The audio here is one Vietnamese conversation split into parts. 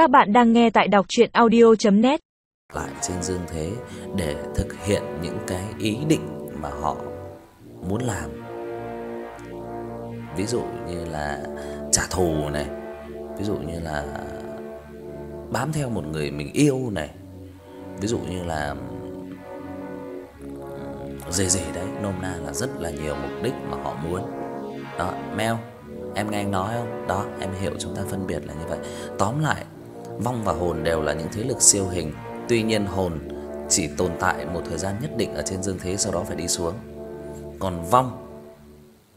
Các bạn đang nghe tại đọc audio net lại trên dương thế để thực hiện những cái ý định mà họ muốn làm. Ví dụ như là trả thù này, ví dụ như là bám theo một người mình yêu này. Ví dụ như là gì gì đấy, nôm na là rất là nhiều mục đích mà họ muốn. Đó, Mel, em nghe anh nói không? Đó, em hiểu chúng ta phân biệt là như vậy. Tóm lại, vong và hồn đều là những thế lực siêu hình, tuy nhiên hồn chỉ tồn tại một thời gian nhất định ở trên dương thế sau đó phải đi xuống. Còn vong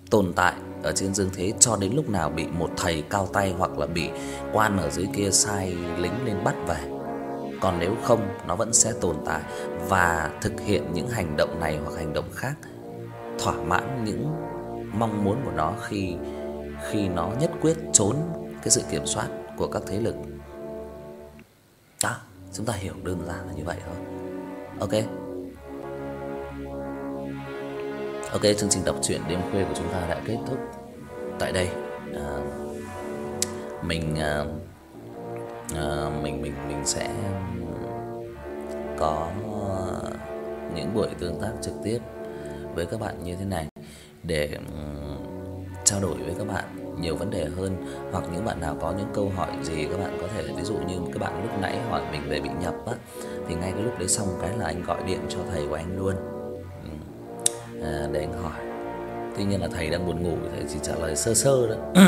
tồn tại ở trên dương thế cho đến lúc nào bị một thầy cao tay hoặc là bị quan ở dưới kia sai lính lên bắt về. Còn nếu không, nó vẫn sẽ tồn tại và thực hiện những hành động này hoặc hành động khác thỏa mãn những mong muốn của nó khi khi nó nhất quyết trốn cái sự kiểm soát của các thế lực. Chúng ta hiểu đơn giản là như vậy thôi. Ok. Ok, chương trình đọc truyện đêm khuya của chúng ta đã kết thúc tại đây. À, mình à, à, mình mình mình sẽ có những buổi tương tác trực tiếp với các bạn như thế này để trao đổi với các bạn nhiều vấn đề hơn hoặc những bạn nào có những câu hỏi gì các bạn có thể ví dụ như các bạn lúc nãy hỏi mình về bị nhập á thì ngay cái lúc đấy xong cái là anh gọi điện cho thầy của anh luôn. Ừ. À, để anh hỏi. Tuy nhiên là thầy đang buồn ngủ thầy chỉ trả lời sơ sơ đó.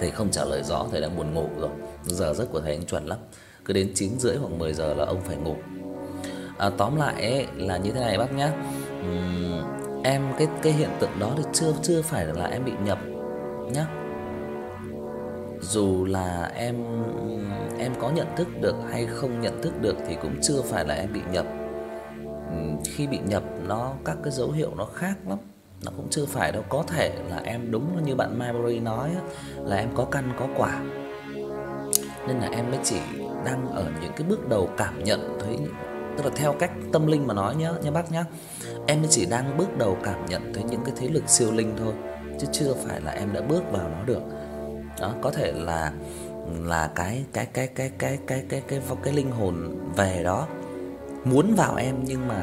thầy không trả lời rõ thầy đang buồn ngủ rồi. Giờ giấc của thầy anh chuẩn lắm. Cứ đến 9 rưỡi hoặc 10 giờ là ông phải ngủ. À, tóm lại ấy, là như thế này bác nhá. Uhm, em cái cái hiện tượng đó thì chưa chưa phải là em bị nhập nhá. Dù là em em có nhận thức được hay không nhận thức được thì cũng chưa phải là em bị nhập. Ừ, khi bị nhập nó các cái dấu hiệu nó khác lắm. Nó cũng chưa phải đâu, có thể là em đúng như bạn Marbury nói á, là em có căn có quả. Nên là em mới chỉ đang ở những cái bước đầu cảm nhận thấy tức là theo cách tâm linh mà nói nhá, nha bác nhá. Em chỉ đang bước đầu cảm nhận thấy những cái thế lực siêu linh thôi, chứ chưa phải là em đã bước vào nó được. Đó, có thể là là cái cái cái cái cái cái cái cái cái, cái linh hồn về đó muốn vào em nhưng mà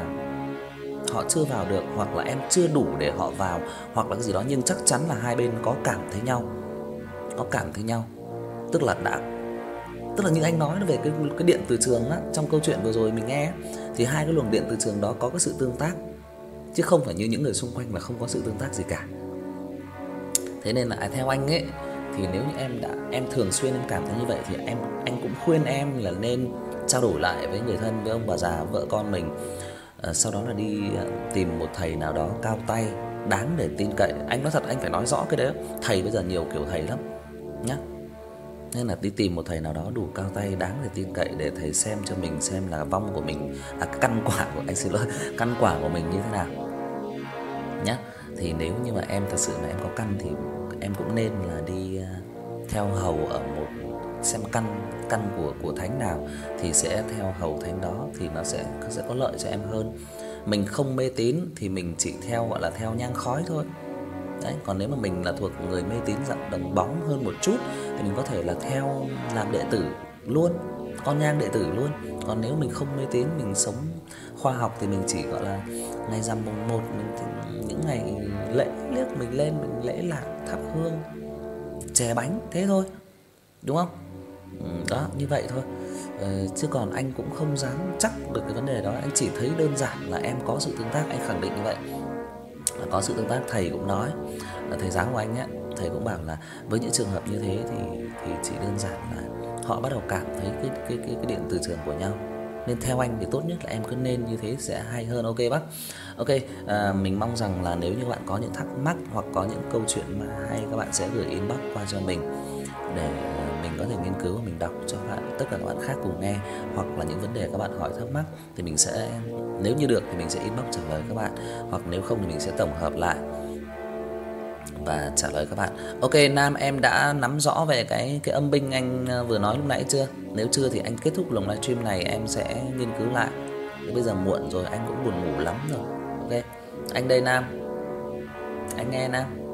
họ chưa vào được hoặc là em chưa đủ để họ vào hoặc là cái gì đó nhưng chắc chắn là hai bên có cảm thấy nhau. Có cảm thấy nhau. Tức là đã tức là như anh nói về cái cái điện từ trường á trong câu chuyện vừa rồi mình nghe thì hai cái luồng điện từ trường đó có cái sự tương tác chứ không phải như những người xung quanh là không có sự tương tác gì cả. Thế nên là à, theo anh ấy thì nếu như em đã em thường xuyên em cảm thấy như vậy thì em anh cũng khuyên em là nên trao đổi lại với người thân với ông bà già vợ con mình. À, sau đó là đi à, tìm một thầy nào đó cao tay đáng để tin cậy. Anh nói thật anh phải nói rõ cái đấy. Thầy bây giờ nhiều kiểu thầy lắm nhá. Nên là đi tìm một thầy nào đó đủ cao tay đáng để tin cậy để thầy xem cho mình xem là vong của mình à căn quả của anh xin lỗi, căn quả của mình như thế nào. Nhá. Thì nếu như mà em thật sự mà em có căn thì em cũng nên là đi à, theo hầu ở một xem căn căn của của thánh nào thì sẽ theo hầu thánh đó thì nó sẽ sẽ có lợi cho em hơn. Mình không mê tín thì mình chỉ theo gọi là theo nhang khói thôi. Đấy, còn nếu mà mình là thuộc người mê tín dạng đồng bóng hơn một chút thì mình có thể là theo làm đệ tử luôn, con nhang đệ tử luôn. Còn nếu mình không mê tín, mình sống khoa học thì mình chỉ gọi là ngày rằm mùng một mình những ngày lễ liếc mình lên mình lễ lạc thắp hương chè bánh thế thôi. Đúng không? Ừ, đó, như vậy thôi. Ờ, chứ còn anh cũng không dám chắc được cái vấn đề đó, anh chỉ thấy đơn giản là em có sự tương tác, anh khẳng định như vậy. Có sự tương tác thầy cũng nói, thầy giáo của anh ấy thầy cũng bảo là với những trường hợp như thế thì thì chỉ đơn giản là họ bắt đầu cảm thấy cái cái cái cái điện từ trường của nhau. Nên theo anh thì tốt nhất là em cứ nên như thế sẽ hay hơn ok bác. Ok, à, mình mong rằng là nếu như bạn có những thắc mắc hoặc có những câu chuyện mà hay các bạn sẽ gửi inbox qua cho mình để có thể nghiên cứu và mình đọc cho bạn, tất cả các bạn khác cùng nghe, hoặc là những vấn đề các bạn hỏi thắc mắc thì mình sẽ, nếu như được thì mình sẽ inbox trả lời các bạn, hoặc nếu không thì mình sẽ tổng hợp lại và trả lời các bạn. Ok, Nam, em đã nắm rõ về cái cái âm binh anh ờ, vừa nói lúc nãy chưa? Nếu chưa thì anh kết thúc lần livestream này, em sẽ nghiên cứu lại. Bây giờ muộn rồi, anh cũng buồn ngủ lắm rồi. Ok. Anh đây, Nam. Anh nghe, Nam.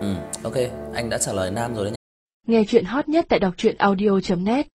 Ừ, ok, anh đã trả lời Nam rồi đấy. Nghe chuyện hot nhất tại đọc truyện audio net